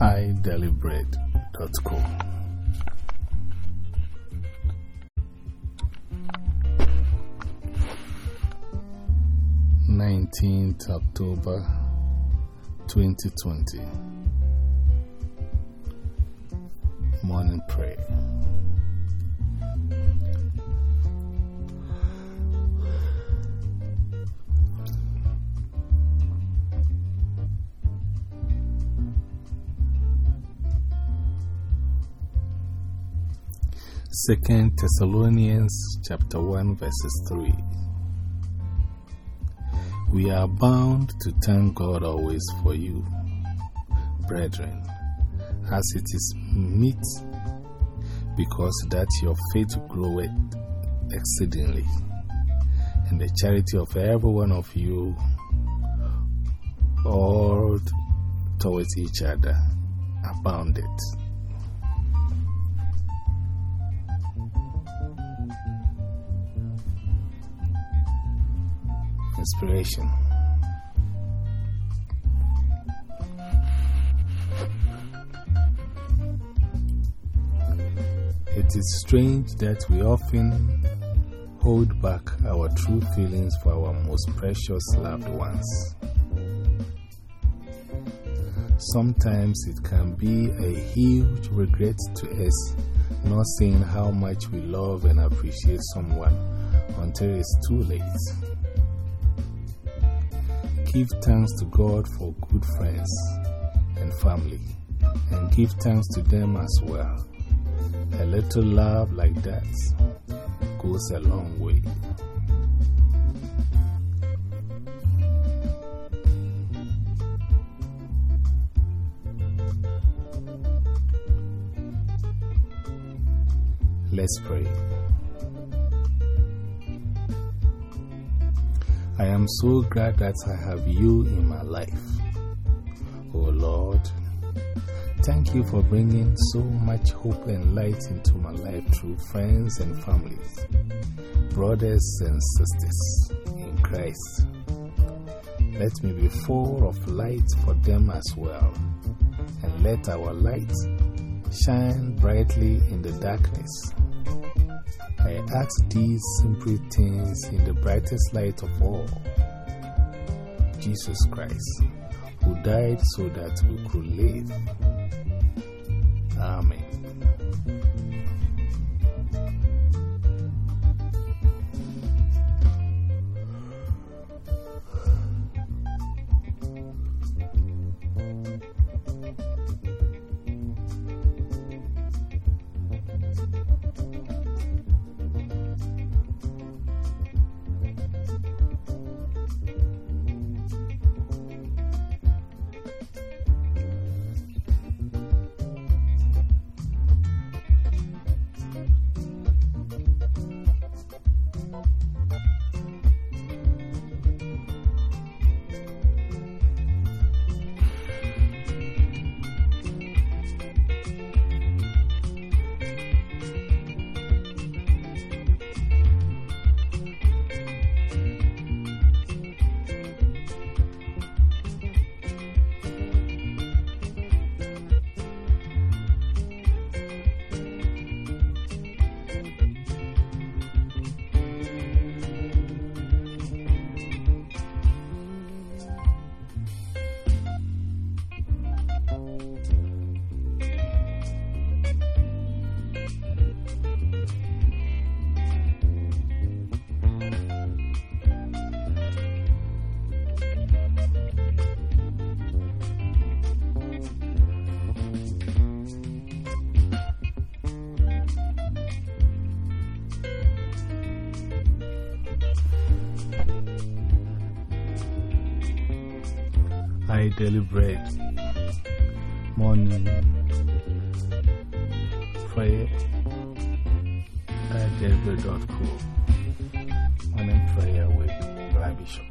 idailybread.com. 19th October 2020 Morning Prayer. Second Thessalonians chapter 1 verses 3 we are bound to thank God always for you, brethren, as it is meet, because that your faith groweth exceedingly, and the charity of every one of you all towards each other abounded. Inspiration. It is strange that we often hold back our true feelings for our most precious loved ones. Sometimes it can be a huge regret to us not seeing how much we love and appreciate someone until it's too late. Give thanks to God for good friends and family, and give thanks to them as well. A little love like that goes a long way. Let's pray. I am so glad that I have you in my life. Oh Lord, thank you for bringing so much hope and light into my life through friends and families, brothers and sisters in Christ. Let me be full of light for them as well, and let our light shine brightly in the darkness. I ask these simple things in the brightest light of all Jesus Christ, who died so that we could live. Amen. Daily bread. Morning prayer at dailybread.co. Morning prayer with Rabbi Bishop.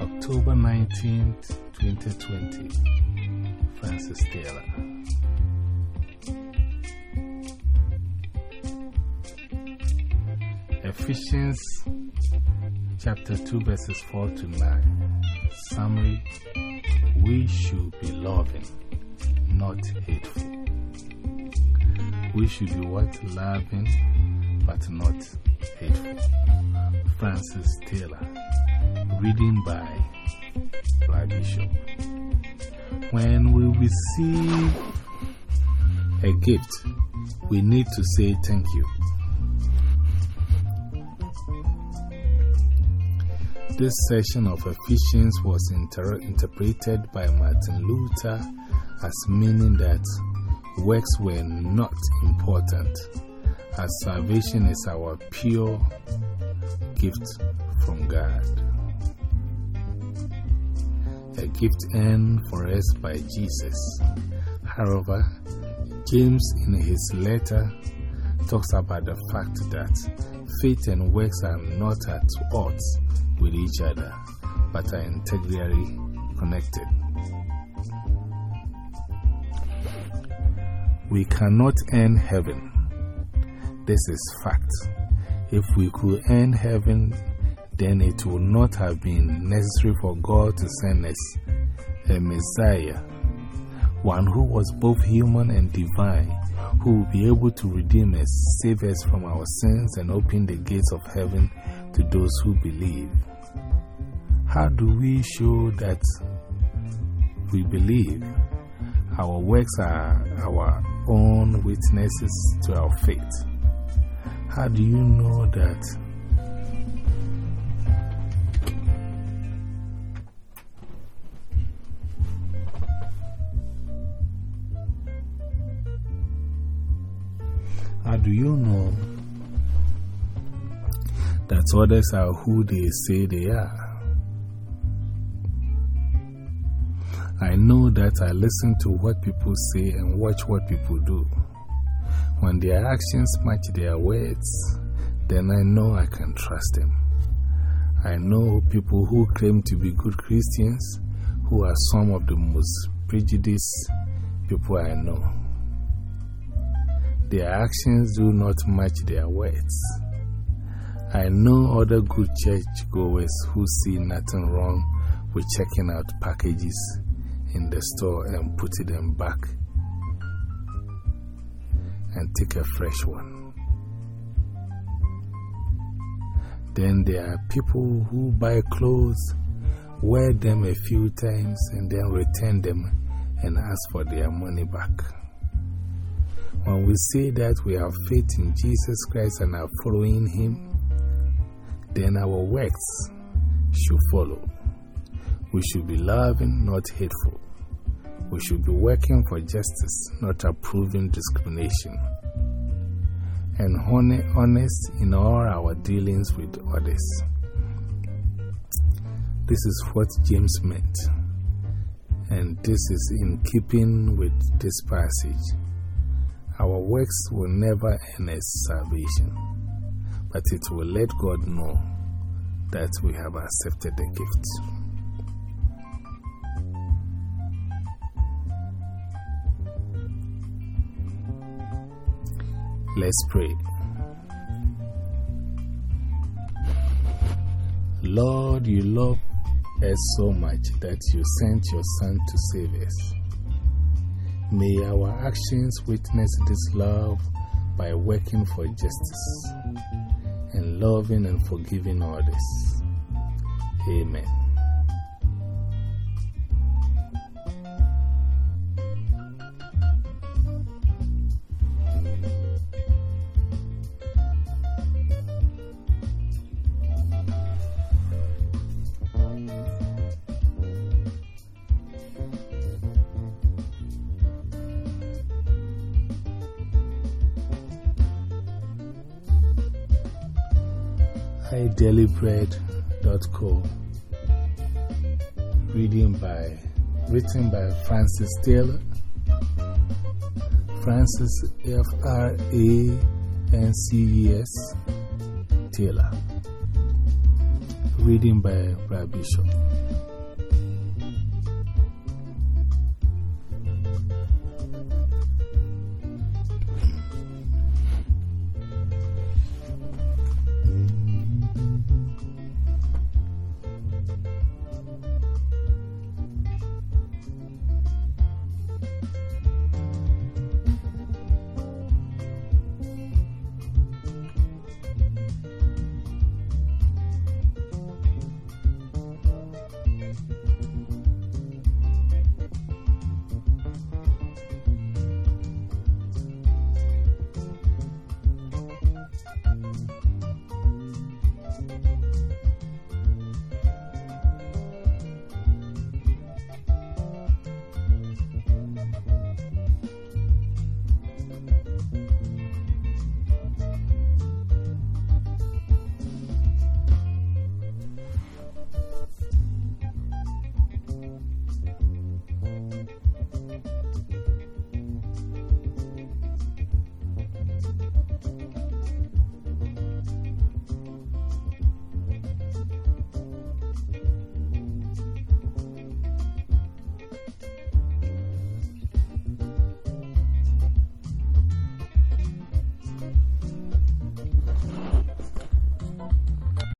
October 19th, 2020 Frances Taylor. Ephesians chapter 2 verses 4 to 9 Summary. We should be loving, not hateful. We should be what? Loving, but not hateful. Frances Taylor. Reading by Fly Bishop. When we receive a gift, we need to say thank you. This section of Ephesians was inter interpreted by Martin Luther as meaning that works were not important as salvation is our pure gift from God. A gift earned for us by Jesus. However, James in his letter talks about the fact that faith and works are not at odds with each other, but are integrally connected. We cannot earn heaven this is fact. If we could earn heaven, then it would not have been necessary for God to send us a Messiah, one who was both human and divine, who will be able to redeem us, save us from our sins, and open the gates of heaven to those who believe. How do we show that we believe? Our works are our own witnesses to our faith. How do you know that? How do you know that others are who they say they are? I know that I listen to what people say and watch what people do. When their actions match their words, then I know I can trust them. I know people who claim to be good Christians who are some of the most prejudiced people I know. Their actions do not match their words. I know other good churchgoers who see nothing wrong with checking out packages in the store and putting them back and take a fresh one. Then there are people who buy clothes, wear them a few times, and then return them and ask for their money back. When we say that we have faith in Jesus Christ and are following Him, then our works should follow. We should be loving, not hateful. We should be working for justice, not approving discrimination. And honest in all our dealings with others. This is what James meant. And this is in keeping with this passage. Our works will never earn us salvation, but it will let God know that we have accepted the gift. Let's pray. Lord, you love us so much that you sent your Son to save us. May our actions witness this love by working for justice and loving and forgiving others. Amen. dailybread.co. Reading by, written by Frances Taylor. Francis F R A N C E S Taylor. Reading by Brad Bishop.